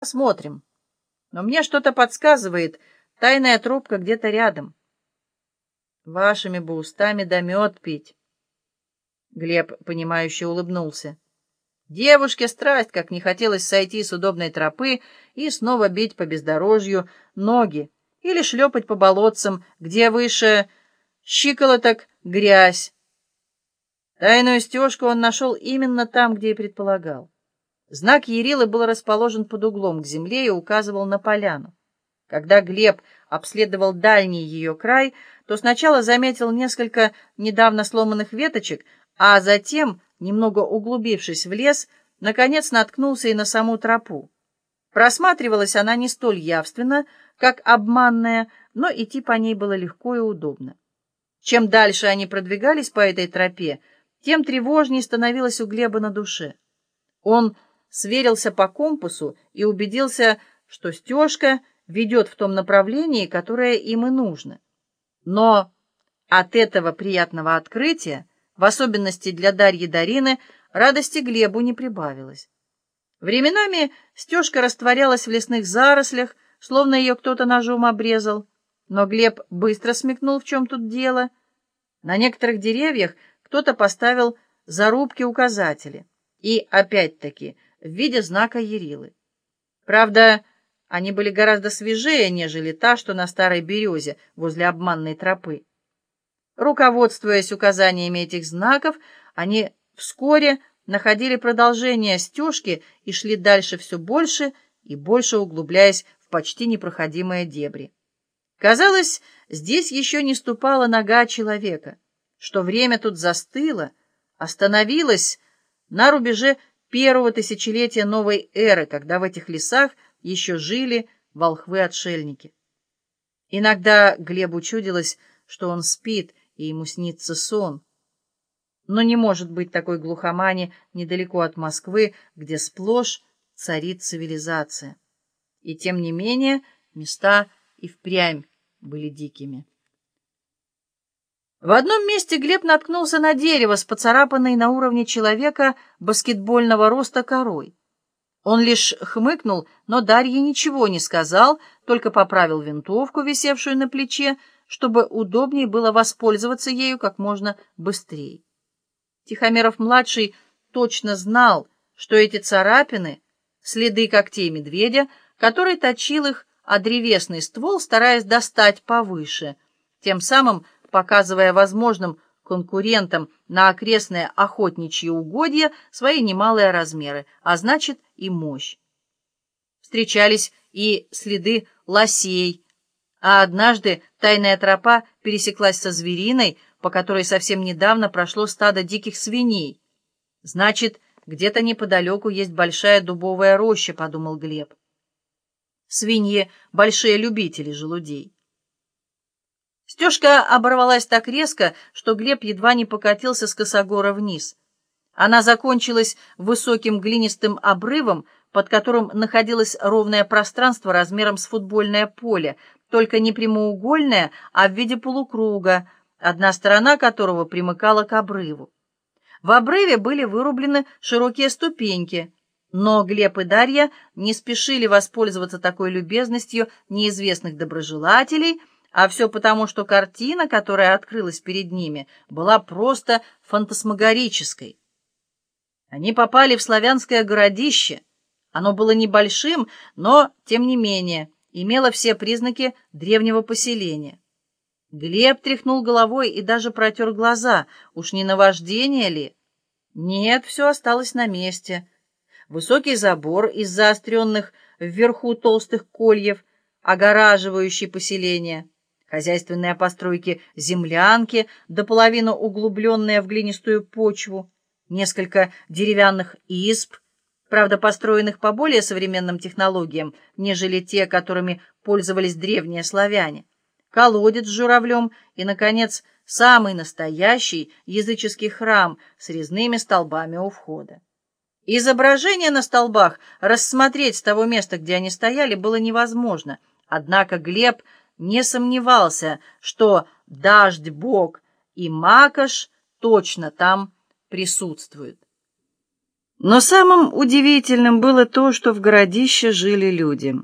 Посмотрим. Но мне что-то подсказывает, тайная трубка где-то рядом. Вашими бы устами да мед пить. Глеб, понимающе улыбнулся. Девушке страсть, как не хотелось сойти с удобной тропы и снова бить по бездорожью ноги или шлепать по болотцам, где выше щиколоток грязь. Тайную стежку он нашел именно там, где и предполагал. Знак Ярилы был расположен под углом к земле и указывал на поляну. Когда Глеб обследовал дальний ее край, то сначала заметил несколько недавно сломанных веточек, а затем, немного углубившись в лес, наконец наткнулся и на саму тропу. Просматривалась она не столь явственно, как обманная, но идти по ней было легко и удобно. Чем дальше они продвигались по этой тропе, тем тревожнее становилось у Глеба на душе. Он сверился по компасу и убедился, что стежка ведет в том направлении, которое им и нужно. Но от этого приятного открытия, в особенности для Дарьи Дарины, радости Глебу не прибавилось. Временами стежка растворялась в лесных зарослях, словно ее кто-то ножом обрезал, но Глеб быстро смекнул, в чем тут дело. На некоторых деревьях кто-то поставил зарубки-указатели. И, опять-таки, в виде знака Ярилы. Правда, они были гораздо свежее, нежели та, что на старой березе возле обманной тропы. Руководствуясь указаниями этих знаков, они вскоре находили продолжение стежки и шли дальше все больше и больше углубляясь в почти непроходимые дебри. Казалось, здесь еще не ступала нога человека, что время тут застыло, остановилось на рубеже первого тысячелетия новой эры, когда в этих лесах еще жили волхвы-отшельники. Иногда Глебу чудилось, что он спит, и ему снится сон. Но не может быть такой глухомани недалеко от Москвы, где сплошь царит цивилизация. И тем не менее места и впрямь были дикими. В одном месте Глеб наткнулся на дерево с поцарапанной на уровне человека баскетбольного роста корой. Он лишь хмыкнул, но Дарье ничего не сказал, только поправил винтовку, висевшую на плече, чтобы удобнее было воспользоваться ею как можно быстрее. Тихомиров-младший точно знал, что эти царапины — следы когтей медведя, который точил их о древесный ствол, стараясь достать повыше, тем самым показывая возможным конкурентам на окрестные охотничьи угодья свои немалые размеры, а значит и мощь. Встречались и следы лосей, а однажды тайная тропа пересеклась со звериной, по которой совсем недавно прошло стадо диких свиней. Значит, где-то неподалеку есть большая дубовая роща, подумал Глеб. Свиньи — большие любители желудей. Стежка оборвалась так резко, что Глеб едва не покатился с косогора вниз. Она закончилась высоким глинистым обрывом, под которым находилось ровное пространство размером с футбольное поле, только не прямоугольное, а в виде полукруга, одна сторона которого примыкала к обрыву. В обрыве были вырублены широкие ступеньки, но Глеб и Дарья не спешили воспользоваться такой любезностью неизвестных доброжелателей — а все потому, что картина, которая открылась перед ними, была просто фантасмагорической. Они попали в славянское городище. Оно было небольшим, но, тем не менее, имело все признаки древнего поселения. Глеб тряхнул головой и даже протер глаза. Уж не наваждение ли? Нет, все осталось на месте. Высокий забор из заостренных вверху толстых кольев, огораживающий поселение — хозяйственные постройки землянки, до половины углубленные в глинистую почву, несколько деревянных изб, правда, построенных по более современным технологиям, нежели те, которыми пользовались древние славяне, колодец с журавлем и, наконец, самый настоящий языческий храм с резными столбами у входа. Изображения на столбах рассмотреть с того места, где они стояли, было невозможно, однако Глеб не сомневался, что Дождь Бог и Макаш точно там присутствуют. Но самым удивительным было то, что в городище жили люди.